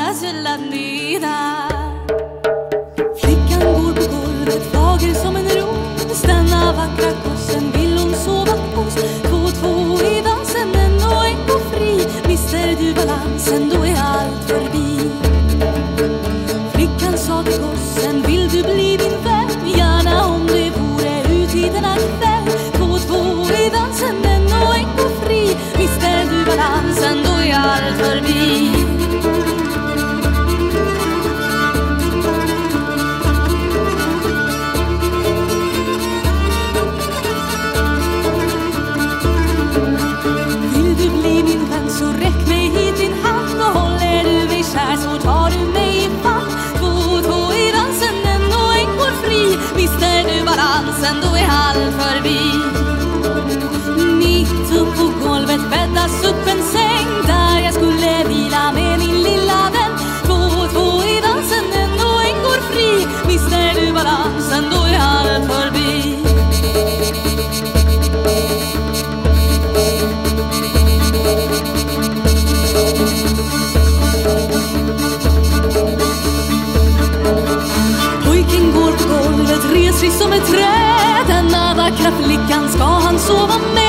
klaras vid middag. Flickan går på golvet, fager som en ros. Denna vackra kossen vill hon sova hos. Två och två i dansen, en och en går fri. Mister du balansen, då är allt förbi. Flickan sa till gossen, vill du bli min vän? Här så tar du mig i famn Två, två i dansen, en och en går fri Mister du balansen, då är allt förbi Mitt upp på golvet bäddas upp en säng där jag skulle vila med min lilla vän. Två, två i dansen, en och en går fri Mister du balansen, då Pojken går på golvet, reslig som ett träd. Denna vackra flickan ska han sova med?